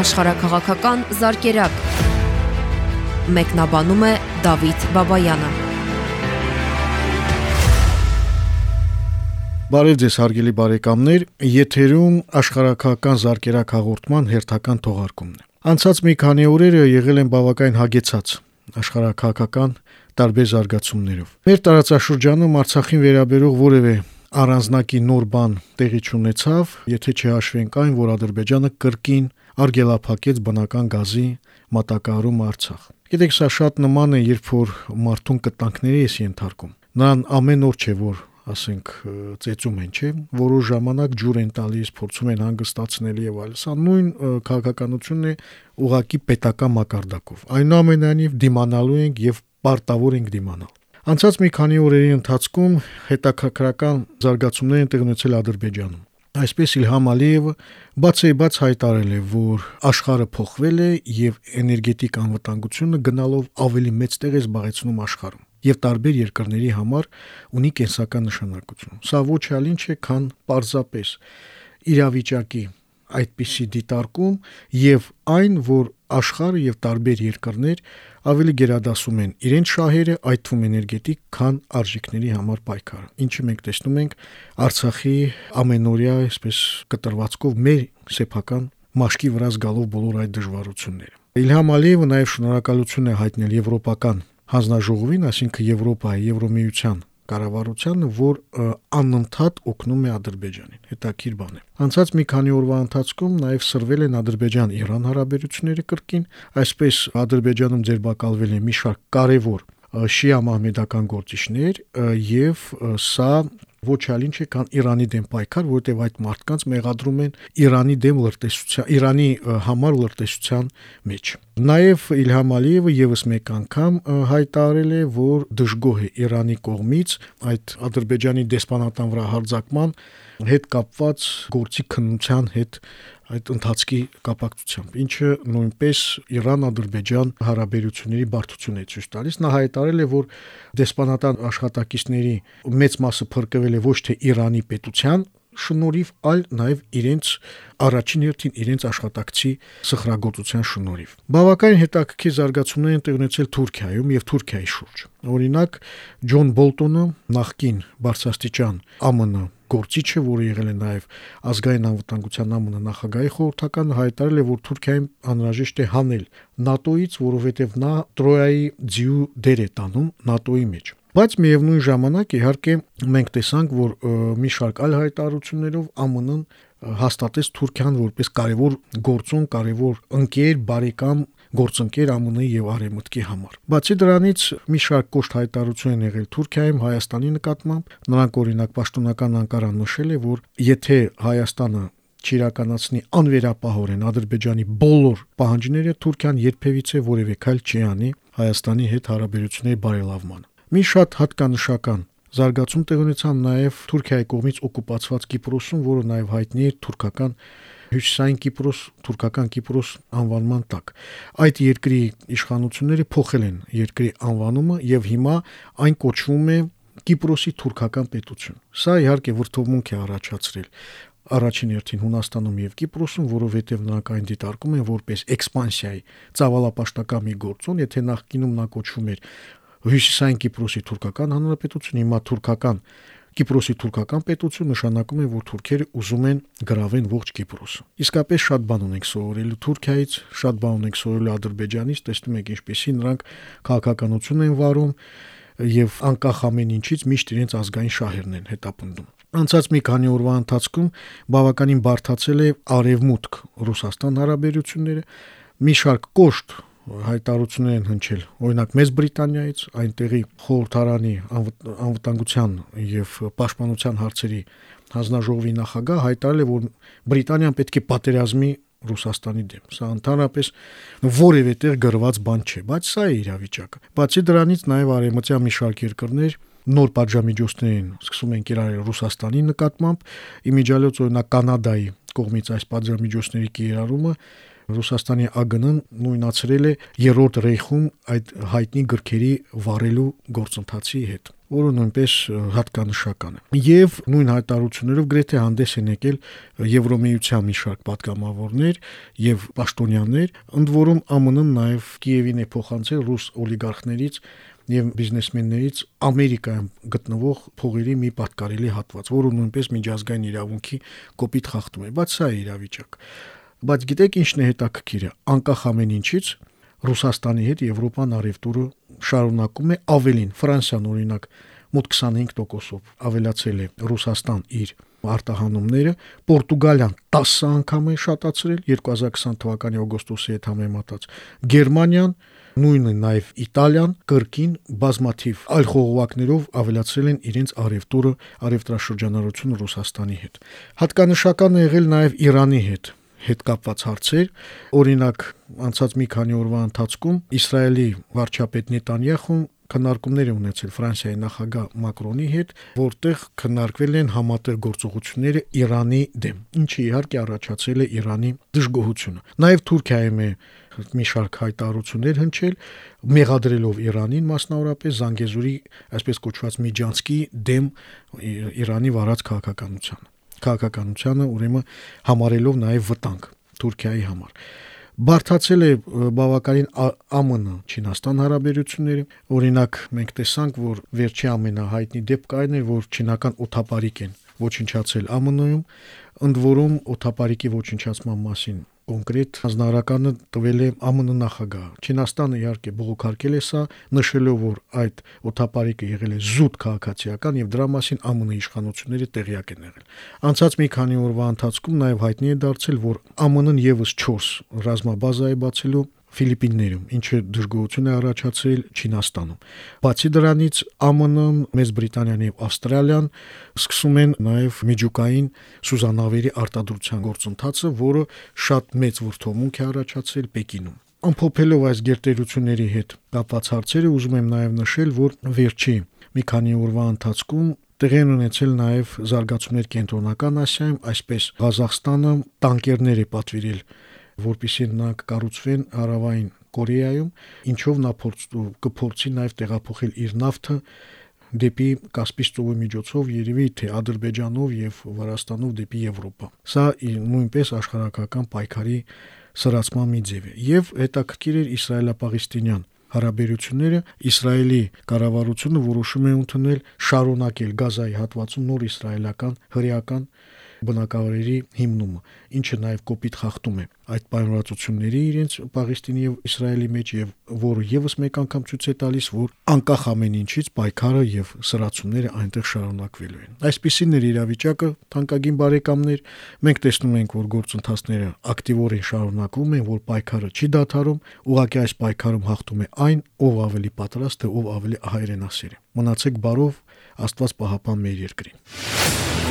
աշխարհակղական զարգերակ։ Մեկնաբանում է Դավիթ Բաբայանը։ Բարև ձեզ հարգելի բարեկամներ, եթերում աշխարհակղական զարգերակ հաղորդման հերթական թողարկումն է։ Անցած մի քանի օրերը եղել են բավական հագեցած աշխարհակղական տարբեր զարգացումներով։ Մեր տարածաշրջանում Արցախին վերաբերող որևէ առանձնակի նոր բան տեղի չունեցավ, եթե չհաշվենք այն, որ Ադրբեջանը կրկին արգելափակեց բնական գազի մատակարարում Արցախ։ Գիտեք, սա շատ նման է, երբ որ մարդուն կտանքների ես ենթարկում։ Նրան ամեն օր չէ, որ ասենք ծեծում են, չէ, որոշ ժամանակ ջուր են տալիս, փորձում են հանգստացնել եւ այլն։ Սա նույն քաղաքականությունն է ուղակի պետական մակարդակով։ Այնուամենայնիվ դիմանալու ենք եւ պարտավոր ենք դիմանալ։ Անցած մի քանի օրերի ընթացքում հետաքրքրական զարգացումներ են տեղի ունեցել Ադրբեջանում։ Այսպես Իլհամ Ալիևը բացեբաց հայտարարել է, որ աշխարհը փոխվել է եւ էներգետիկ անվտանգությունը գնալով ավելի մեծ տեղ է զբաղեցնում աշխարհում եւ տարբեր երկրների համար ունի կենսական նշանակություն։ Սա ոչ այլ ինչ է, քան պարզապես իրավիճակի այդպիսի դիտարկում եւ այն, որ աշխարհը եւ տարբեր երկրներ ավելի գերադասում են իրենց շահերը, այդ թվում էներգետիկ, քան արժեքների համար պայքարը։ Ինչը մենք տեսնում ենք Արցախի ամենօրյա, այսպես կտրվածքով մեր սեփական մաշկի վրա զգալով բոլոր այդ դժվարությունները։ Իլհամ Ալիևը նաև շնորհակալություն է հայտնել եվրոպական հանձնաժողովին, այսինքն Եվրոպայի, Եվրոմիության կառավարությանը, որ անընդհատ օգնում է Ադրբեջանին։ Հետաքրիր բան է։ Անցած մի քանի օրվա ընթացքում նաև սրվել են Ադրբեջան-Իրան հարաբերությունները կրկին, այսպես Ադրբեջանում ձերբակալվել է մի շարք կարևոր շիա մահմեդական գործիչներ եւ սա ոչ այլ ինչ է, քան Իրանի դեմ պայքար, որտեղ այդ մարդկանց մեղադրում են Իրանի դեմ լրտեսության, Իրանի համար լրտեսության մեջ։ Նաև Իլհամ Ալիևը եւս մեկ անգամ հայտարարել է, որ դժգոհ է Իրանի կողմից այդ Ադրբեջանի դեսպանատան վրա հարձակման հետ կապված գործի քննության հետ այդ ընթացքի կապակցությամբ, ինչը նույնպես Իրան-Ադրբեջան հարաբերությունների բարդություն է ցույց տալիս։ Նա հայտարարել է, որ դեսպանատան աշխատակիցների մեծ մասը փրկվել է ոչ թե Իրանի պետության շնորհիվ, այլ նաև իրենց առաջին հերթին իրենց աշխատակցի սխրագործության շնորհիվ։ Բավականին հետաքրքիր զարգացումներ են տեղի ունեցել Թուրքիայում եւ Թուրքիայի շուրջ։ Օրինակ, Ջոն Բոլտոնը նախկին բարձրաստիճան ԱՄՆ գործիչը, որը եղել է նաև ազգային անվտանգության ԱՄՆ նախագահի խորհրդական հայտարարել է, որ Թուրքիային անհրաժեշտ է հանել ՆԱՏՕ-ից, որովհետև նա Տրոյայի ձիու դեր է տանում ՆԱՏՕ-ի մեջ։ Բայց միևնույն ժամանակ իհարկե մենք տեսանք, որ մի շարք այլ հայտարարություններով ԱՄՆ-ն հաստատեց Թուրքիան որպես կարևոր գործոն, կարևոր ընկեր, բարեկամ գործընկեր ԱՄՆ-ի եւ Արևմուտքի համար։ Բացի դրանից մի շարք կոշտ հայտարարություն են եղել Թուրքիայում Հայաստանի նկատմամբ։ Նրանք օրինակ պաշտոնական Անկարան նշել է, որ եթե Հայաստանը չիրականացնի անվերապահորեն Ադրբեջանի բոլոր պահանջները Թուրքիան երբևիցե որևէ քայլ չի անի Հայաստանի հետ հարաբերությունների բարելավման։ Մի շատ հատկանշական զարգացում տեղ ունեցավ նաև Թուրքիայի կողմից օկուպացված Կիպրոսում, որը նաև հայտնի է թուրքական Հյուսիսային Կիպրոս, թուրքական Կիպրոս անվանման տակ։ Այդ երկրի իշխանությունները փոխել են երկրի անվանումը եւ հիմա այն կոչվում է Կիպրոսի թուրքական պետություն։ Սա իհարկե վրթովմունք է առաջացրել առաջին հերթին Հունաստանում եւ Կիպրոսում, որովհետեւ նրանք այն դիտարկում են որպես էքսպանսիայի ցավալապաշտական մի գործոն, եթե նախկինում նա կոչվում էր Հյուսիսային Կիպրոսի թուրքական հանրապետություն, հիմա թուրքական Կիպրոսի թուրքական պետություն նշանակում է, որ թուրքերը ուզում են գրավեն ողջ Կիպրոսը։ Իսկապես շատ բան ունենք սովորելու Թուրքիայից, շատ բան ունենք սովորելու Ադրբեջանից, տեսնում եք ինչպեսի նրանք քաղաքականություն են վարում եւ անկախ ամեն ինչից միշտ իրենց ազգային շահերն են հետապնդում։ Անցած մի քանի օրվա ընթացքում բավականին բարթացել է արևմուտք Ռուսաստան հարաբերությունները, մի շարք կոշտ հայտարարություններ են հնչել օրինակ Մեծ Բրիտանիայից, այնտեղի խորհրդարանի անվտանգության եւ պաշտպանության հարցերի հանձնաժողովի նախագահ հայտարարել է, որ Բրիտանիան պետք է պատերազմի Ռուսաստանի դեմ։ Սա ընդհանրապես որևէ տեղ գրված բան չէ, բայց սա է իրավիճակը։ Բացի դրանից նաև արևմտյան մի շարք երկրներ նոր պատժամիջոցներ են սկսում են կիրառել Ռուսաստանի նկատմամբ։ Իմիջիալոց օրինակ Կանադայի կողմից այս պատժամիջոցների կիրառումը Ռուսաստանի ԱԳՆ-ն նույնացրել է երրորդ ռեյխում այդ հայտնի գրքերի վառելու գործընթացի հետ։ որը նույնպես հատկանշական է։ Եվ նույն հայտարարություններով գրեթե հանդես են եկել Եվրոմիության մի շարք պատգամավորներ եւ պաշտոնյաներ, ընդ որում ԱՄՆ-ն նաեւ Կիևին է փոխանցել ռուս օլիգարխներից եւ բիզնեսմեններից Ամերիկայում գտնվող փողերի մի պատկարելի հատված, որը նույնպես միջազգային իրավունքի կոպիտ խախտում է։ Բայց սա է իրավիճակ։ Բայց գիտեք ինչն է հետաքրքիրը, անկախ ամեն ինչից Ռուսաստանի հետ Եվրոպան արևտուրը շարունակում է ավելին Ֆրանսիան օրինակ մոտ 25%-ով ավելացել է Ռուսաստան իր արտահանումները, Պորտուգալիան 10 անգամ է շատացրել 2020 թվականի օգոստոսի հետ համեմատած։ Գերմանիան նույնը նաև Իտալիան կրկին բազմաթիվ այլ խողովակներով ավելացրել են իրենց արևտուրը արևտրաշրջանառությունը Ռուսաստանի հետ։ Հատկանշական է եղել նաև Իրանի հետ հետ կապված հարցեր, օրինակ անցած մի քանի օրվա ընթացքում Իսրայելի վարչապետ Նետանյախուն քննարկումներ է ունեցել Ֆրանսիայի նախագահ Մակրոնի հետ, որտեղ քննարկվել են համատեղ գործողությունները Իրանի դեմ, ինչը իհարկե առաջացել է Իրանի դժգոհությունը։ Նաև Թուրքիայում է մի շարք հայտարարություններ հնչել, մեղադրելով Իրանին մասնավորապես Զանգեզուրի այսպես կոչված Միջանցկի դեմ Իրանի վարած քաղաքականությանը քաղաքականությանը ուրեմն համարելով նաև վտանգ Թուրքիայի համար բարթացել է բավականին ԱՄՆ Չինաստան հարաբերությունները օրինակ մենք տեսանք որ վերջի ամենահայտնի դեպքն էր որ չինական օթապարիկ են ոչնչացել ԱՄՆ-ում ընդ որում օթապարիկի ոչնչացման մասին կոնկրետ հանրականը տվել է ԱՄՆ նախագահ։ Չինաստանը իհարկե բողոքարկել է սա, նշելով, որ այդ օթապարիկը եղել է զուտ քաղաքացիական եւ դրա մասին ԱՄՆ իշխանությունները տեղյակ են եղել։ Անցած մի քանի օրվա ընթացքում նաեւ հայտնի է դարձել, որ ԱՄՆ-ն եւս 4 ռազմաբազա է բացելու Ֆիլիպիններում, ինչը դժգոհություն է առաջացրել Չինաստանում։ Բացի դրանից ԱՄՆ-ը, Մեծ Բրիտանիան եւ Ավստրալիան սկսում են նաեւ միջուկային սուզանավերի արտադրության գործընթացը, որը շատ մեծ վրթովմունք է առաջացրել Պեկինում։ Ամփոփելով այս գերտերությունների հետ կապված հարցերը ուզում եմ նաև նշել, որ վերջի մի քանի օրվա ընթացքում տեղի են ունեցել նաև զարգացումներ կենտրոնական Ասիայում, այսպես Ղազախստանը տանկերներ է պատվիրել որpիսի նրանք կառուցվեն հարավային Կորեայում, ինչով նա փորձ կփորձի նաև տեղափոխել իր նավթը դեպի Կասպից ծովի միջոցով երևի թե Ադրբեջանով եւ Վրաստանով դեպի Եվրոպա։ Սա նույնպես աշխարհակական պայքարի սրացման մի ձև է։ Եվ հետաքրքիր էր Իսրայելա-Պաղեստինյան հարաբերությունները Իսրայելի կառավարությունը որոշում է ընդունել շարունակել Գազայի հատվածում նոր իսրայելական հրեական բնակավայրերի հիմնումը, ինչը նաև կոպիտ խախտում է այդ պայմանավորվածությունների իրենց Պաղեստինի եւ Իսրայելի մեջ եւ որը եւս մեկ անգամ ցույց է տալիս, որ անկախ ամեն ինչից պայքարը եւ սրացումները այնտեղ շարունակվելու են։ Այսպիսին էր իրավիճակը, թանկագին բարեկամներ, մենք տեսնում ենք, որ գործընթացները ակտիվորեն շարունակվում են, որ պայքարը չի դադարում, ուղղակի այս պայքարում հաղթում է այն, ով ավելի պատրաստ է, ով ավելի հայրենասեր է։ Մնացեք բարով, Աստված պահապան մեր երկրին։